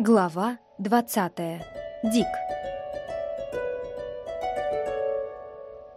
Глава 20. Дик.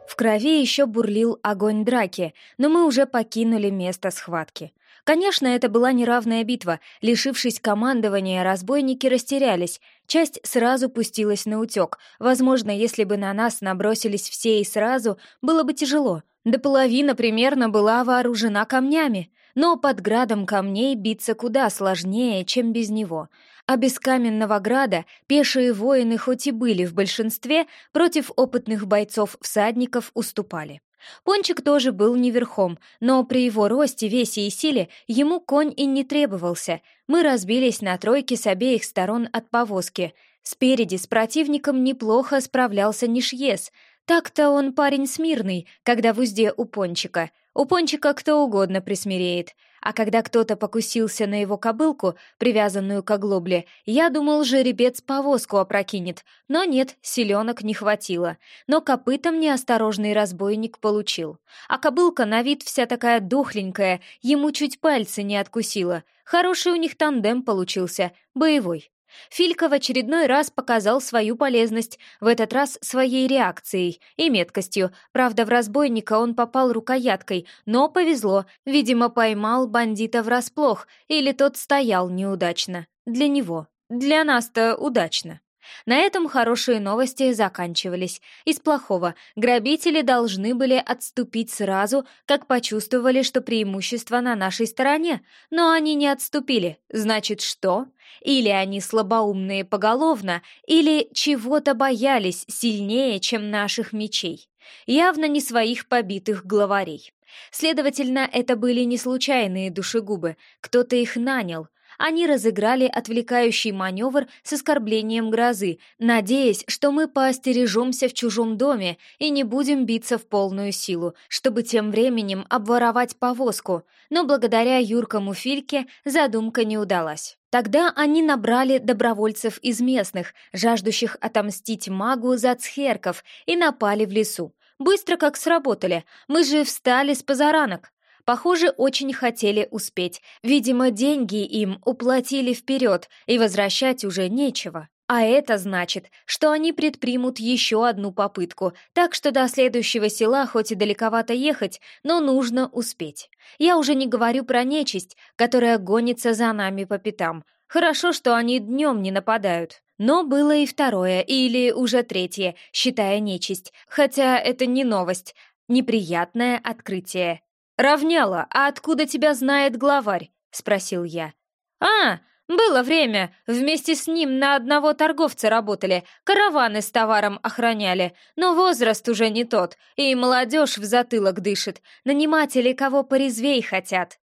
В крови еще бурлил огонь драки, но мы уже покинули место схватки. Конечно, это была неравная битва. Лишившись командования, разбойники растерялись. Часть сразу пустилась на утек. Возможно, если бы на нас набросились все и сразу, было бы тяжело. До половины примерно была вооружена камнями. Но под градом камней биться куда сложнее, чем без него — а без каменного града пешие воины хоть и были в большинстве, против опытных бойцов-всадников уступали. Пончик тоже был не верхом, но при его росте, весе и силе ему конь и не требовался. Мы разбились на тройки с обеих сторон от повозки. Спереди с противником неплохо справлялся Нишьес. Так-то он парень смирный, когда в узде у Пончика. У Пончика кто угодно присмиреет — а когда кто-то покусился на его кобылку, привязанную к оглобле, я думал, жеребец повозку опрокинет, но нет, селенок не хватило. Но копытом неосторожный разбойник получил. А кобылка на вид вся такая дохленькая, ему чуть пальцы не откусила. Хороший у них тандем получился, боевой. Филька в очередной раз показал свою полезность, в этот раз своей реакцией и меткостью. Правда, в разбойника он попал рукояткой, но повезло, видимо, поймал бандита врасплох, или тот стоял неудачно. Для него. Для нас-то удачно. На этом хорошие новости заканчивались. Из плохого грабители должны были отступить сразу, как почувствовали, что преимущество на нашей стороне. Но они не отступили. Значит, что? Или они слабоумные поголовно, или чего-то боялись сильнее, чем наших мечей. Явно не своих побитых главарей. Следовательно, это были не случайные душегубы, кто-то их нанял — они разыграли отвлекающий маневр с оскорблением грозы, надеясь, что мы поостережемся в чужом доме и не будем биться в полную силу, чтобы тем временем обворовать повозку, но благодаря юркому Фильке задумка не удалась. Тогда они набрали добровольцев из местных, жаждущих отомстить магу за цхерков, и напали в лесу. Быстро как сработали, мы же встали с позаранок. Похоже, очень хотели успеть. Видимо, деньги им уплатили вперед, и возвращать уже нечего. А это значит, что они предпримут еще одну попытку, так что до следующего села хоть и далековато ехать, но нужно успеть. Я уже не говорю про нечисть, которая гонится за нами по пятам. Хорошо, что они днем не нападают. Но было и второе, или уже третье, считая нечисть. Хотя это не новость, неприятное открытие. «Равняла, а откуда тебя знает главарь?» — спросил я. «А, было время. Вместе с ним на одного торговца работали, караваны с товаром охраняли. Но возраст уже не тот, и молодежь в затылок дышит. Наниматели кого порезвей хотят.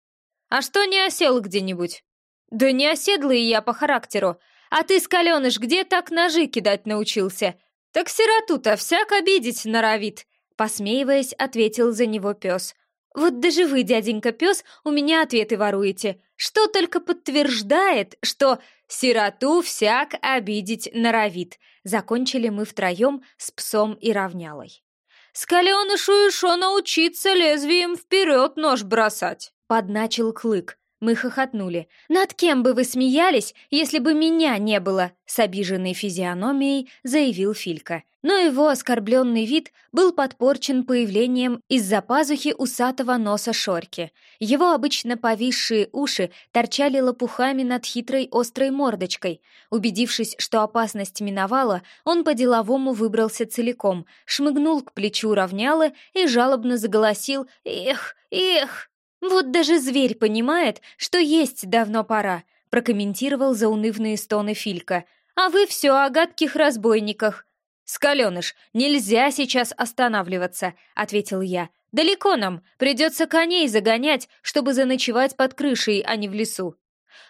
А что не осел где-нибудь?» «Да не оседлый я по характеру. А ты, скаленыш, где так ножи кидать научился?» «Так сироту-то всяк обидеть норовит», — посмеиваясь, ответил за него пес. Вот даже вы, дяденька пес, у меня ответы воруете. Что только подтверждает, что сироту всяк обидеть норовит. Закончили мы втроем с псом и равнялой. «Скаленышу шо научиться лезвием вперед нож бросать!» — подначил Клык. Мы хохотнули. «Над кем бы вы смеялись, если бы меня не было?» С обиженной физиономией заявил Филька. Но его оскорбленный вид был подпорчен появлением из-за пазухи усатого носа Шорки. Его обычно повисшие уши торчали лопухами над хитрой острой мордочкой. Убедившись, что опасность миновала, он по-деловому выбрался целиком, шмыгнул к плечу равняло и жалобно заголосил «Эх, эх!» «Вот даже зверь понимает, что есть давно пора», прокомментировал заунывные стоны Филька. «А вы все о гадких разбойниках». «Скаленыш, нельзя сейчас останавливаться», — ответил я. «Далеко нам, придется коней загонять, чтобы заночевать под крышей, а не в лесу».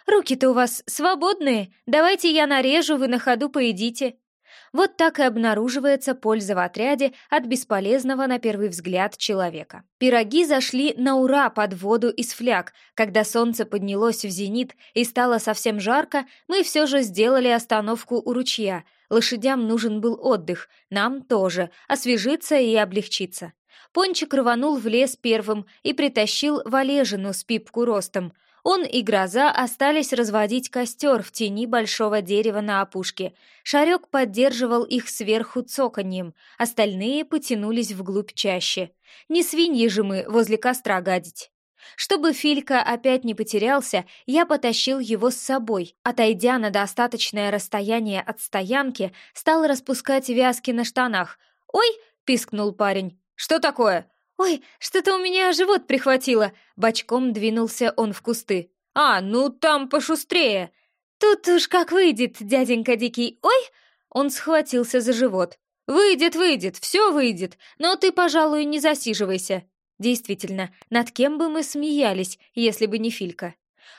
«Руки-то у вас свободные, давайте я нарежу, вы на ходу поедите», вот так и обнаруживается польза в отряде от бесполезного на первый взгляд человека. Пироги зашли на ура под воду из фляг. Когда солнце поднялось в зенит и стало совсем жарко, мы все же сделали остановку у ручья. Лошадям нужен был отдых, нам тоже, освежиться и облегчиться. Пончик рванул в лес первым и притащил валежину с пипку ростом — Он и Гроза остались разводить костер в тени большого дерева на опушке. Шарек поддерживал их сверху цоканьем, остальные потянулись вглубь чаще. Не свиньи же мы возле костра гадить. Чтобы Филька опять не потерялся, я потащил его с собой. Отойдя на достаточное расстояние от стоянки, стал распускать вязки на штанах. «Ой!» — пискнул парень. «Что такое?» «Ой, что-то у меня живот прихватило!» Бочком двинулся он в кусты. «А, ну там пошустрее!» «Тут уж как выйдет, дяденька Дикий! Ой!» Он схватился за живот. «Выйдет, выйдет, все выйдет, но ты, пожалуй, не засиживайся». Действительно, над кем бы мы смеялись, если бы не Филька?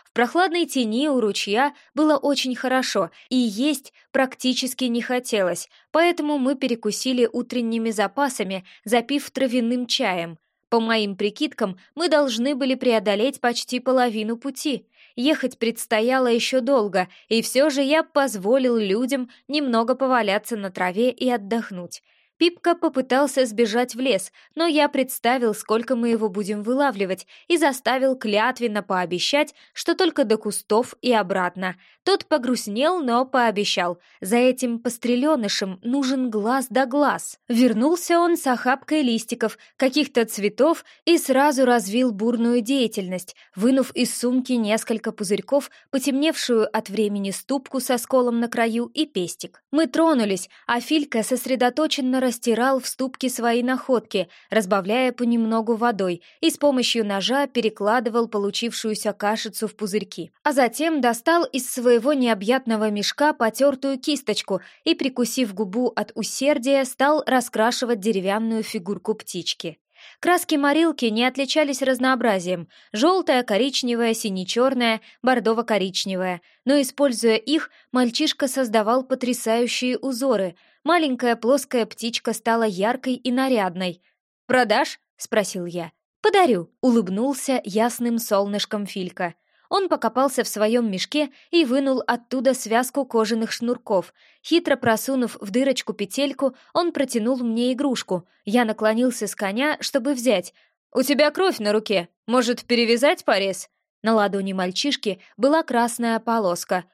В прохладной тени у ручья было очень хорошо, и есть практически не хотелось, поэтому мы перекусили утренними запасами, запив травяным чаем. По моим прикидкам, мы должны были преодолеть почти половину пути. Ехать предстояло еще долго, и все же я позволил людям немного поваляться на траве и отдохнуть. Пипка попытался сбежать в лес, но я представил, сколько мы его будем вылавливать, и заставил клятвенно пообещать, что только до кустов и обратно. Тот погрустнел, но пообещал. За этим постреленышем нужен глаз да глаз. Вернулся он с охапкой листиков, каких-то цветов, и сразу развил бурную деятельность, вынув из сумки несколько пузырьков, потемневшую от времени ступку со сколом на краю и пестик. Мы тронулись, а Филька сосредоточенно растирал в ступке свои находки, разбавляя понемногу водой, и с помощью ножа перекладывал получившуюся кашицу в пузырьки. А затем достал из своего необъятного мешка потертую кисточку и, прикусив губу от усердия, стал раскрашивать деревянную фигурку птички. Краски морилки не отличались разнообразием — желтая, коричневая, сине-черная, бордово-коричневая, но, используя их, мальчишка создавал потрясающие узоры. Маленькая плоская птичка стала яркой и нарядной. «Продашь?» — спросил я. «Подарю», — улыбнулся ясным солнышком Филька. Он покопался в своем мешке и вынул оттуда связку кожаных шнурков. Хитро просунув в дырочку петельку, он протянул мне игрушку. Я наклонился с коня, чтобы взять. «У тебя кровь на руке. Может, перевязать порез?» На ладони мальчишки была красная полоска.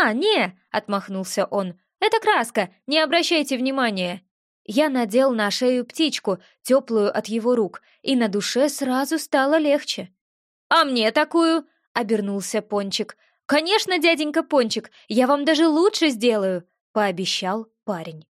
«А, не!» — отмахнулся он. «Это краска, не обращайте внимания!» Я надел на шею птичку, теплую от его рук, и на душе сразу стало легче. «А мне такую?» — обернулся Пончик. «Конечно, дяденька Пончик, я вам даже лучше сделаю!» — пообещал парень.